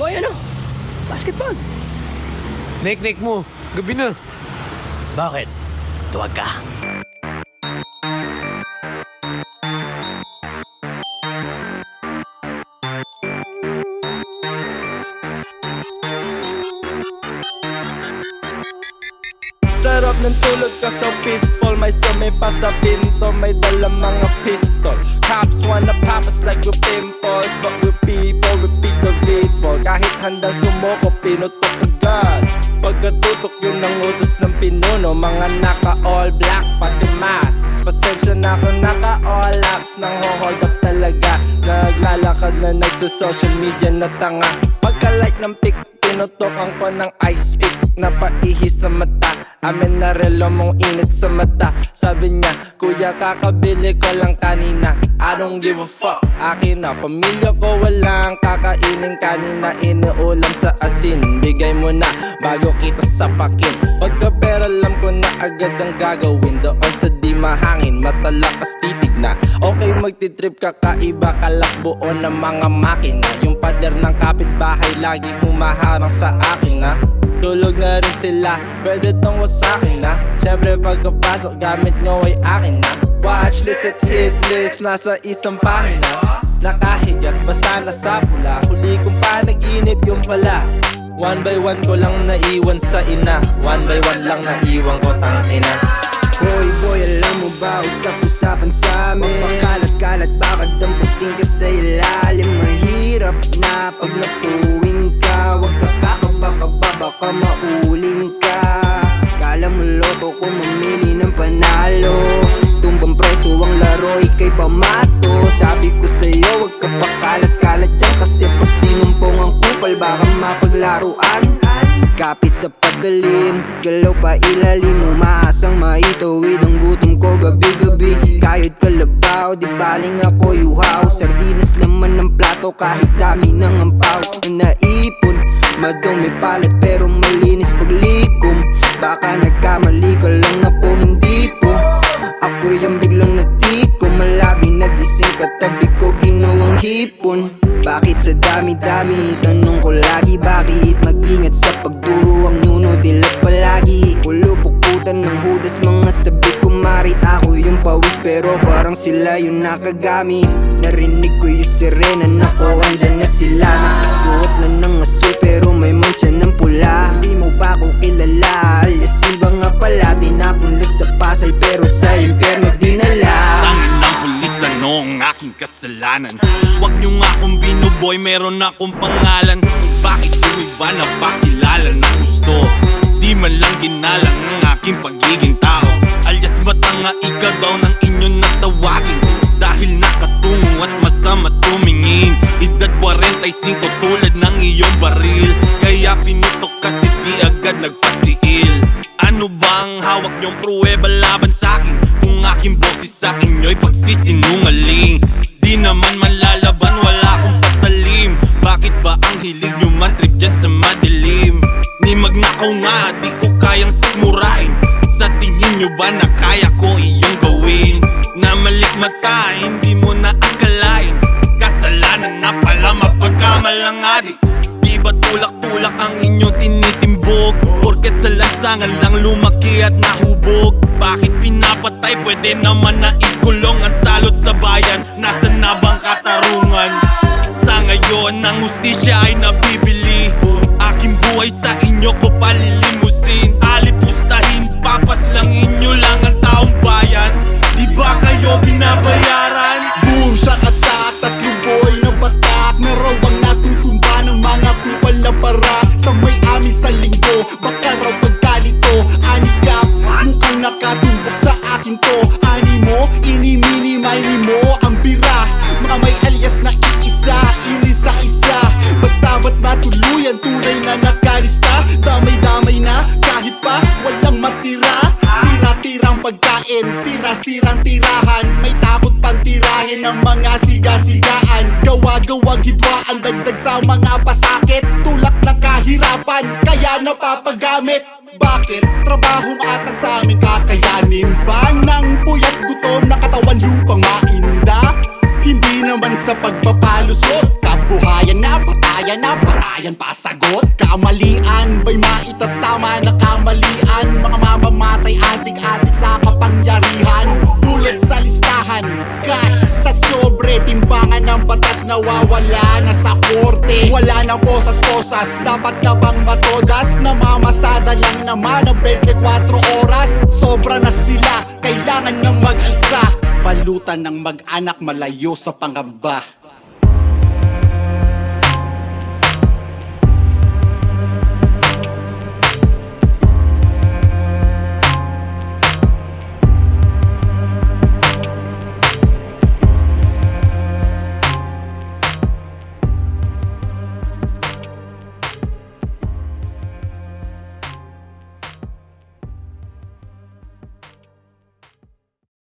Boy, ano? Basketball. Nek-nek mo. Gabi na. Bakit? Tuwag ka. Sarap ng tulog ka so peaceful May sumimpa sa pinto May dala mga pistol Cops wanna pop us like we're pimples But we're people, repeat the ritual Kahit handang sumuko, pinutok agad Pagkatutok yun ang utos ng pinuno. Mga naka all black, pati masks. Pasensya na kung naka all apps. Nang hold up talaga. Naglalakad na nagsa-social media na tanga. Pagka-like ng pic Tinutokan ko ng ice pick na paihi sa mata Amin na relo mong init sa mata. Sabi niya, kuya kakabili ko lang kanina. I don't give a fuck, akin na Pamilya ko walang kakainin kanina. Inuulam sa asin Bigay mo na bago kita sapakin. Pagka pera alam ko na agad ang gagawin. Doon sa di mahangin, matalakas titig na. Okay magtitrip ka kaiba kalas buo ng mga makina. Yung pader ng kapitbahay lagi humaharang sa akin na Tulog na rin sila, pwede tong wasakin na. Siyempre pagkapasok gamit nyo ay akin na. Watchlist at hitlist, nasa isang pahina. Nakahigat, basa na sa pula. Huli kong panaginip yung pala. One by one ko lang naiwan sa ina. One by one lang naiwan ko tang ina kupal, baka mapaglaruan? Kapit sa padalim, galaw pa ilalim Umaasang maitawid ang gutom ko gabi-gabi. Kayod kalabaw, di baling ako yuhaw. Sardinas laman ng plato kahit dami ng ampaw. Na naipon, madumi palat pero malinis paglikom Baka nagkamali ka lang ako hindi ng hudas mga sabi ko marit Ako yung pawis pero parang sila yung nakagamit Narinig ko yung sirena na ko andyan na sila Nakasuot na ng asul pero may mancha ng pula Di mo ba ako kilala? Alias Silva nga pala Dinapunla sa Pasay pero sa impyerno dinala Tangin ng pulis, ano ang aking kasalanan? Huwag niyo nga akong binuboy, meron akong pangalan Bakit yung iba na pakilala na gusto? Di man lang ginalang ang aking pagiging tao. Alias matanga ikaw daw ng inyo natawagin. Dahil nakatungo at masama tumingin. Edad 45 tulad ng iyong baril. Kaya pinutok kasi di agad nagpasiil. Ano ba ang hawak niyong pruweba laban sa akin? Kung aking boses sa inyo'y pagsisinungaling. Di naman manlalaban, wala akong patalim. Bakit ba ang hilig niyo man trip dyan sa madilim? Ni magnakaw nga, di kayang sigmurain Sa tingin niyo ba na kaya ko iyong gawin? Na malikmata, hindi mo na akalain Kasalanan na pala mapagkamalang adik Di ba tulak-tulak ang inyong tinitimbog? Porket sa lansangan lang lumaki at nahubog Bakit pinapatay? Pwede naman na ikulong Ang salot sa bayan, nasa na bang katarungan? Sa ngayon, ang ustisya ay nabibili Aking buhay sa inyo ko palilimusin raw ang natutumba ng mga kupal na para Sa may amin sa linggo, baka raw pagkalito Anikap, mukhang nakatumbok sa akin to. Animo, ini-mini, mini mo ang bira. Mga may alias na iisa, inisa-isa. Basta ba't matuluyan, tunay na nakalista. Damay-damay na, kahit pa walang matira. Tira-tirang pagkain, sira-sirang tirahan. May takot pang tirahin ng mga siga-sigaan Gawa-gawang hidwaan, dagdag sa mga pasakit Tulak ng kahirapan, kaya napapagamit Bakit? Trabahong atang sa aming kakayanin ba? Nang puyat gutom na katawan lupang mainda? Hindi na naman sa pagpapalusot Kabuhayan na, patayan na, patayan pa sagot Timbangan ng batas nawawala na sa korte. Wala nang posas-posas, dapat na bang matodas? Namamasada lang naman ang 24 oras. Sobra na sila, kailangan nang mag-alsa Balutan ng mag-anak malayo sa pangamba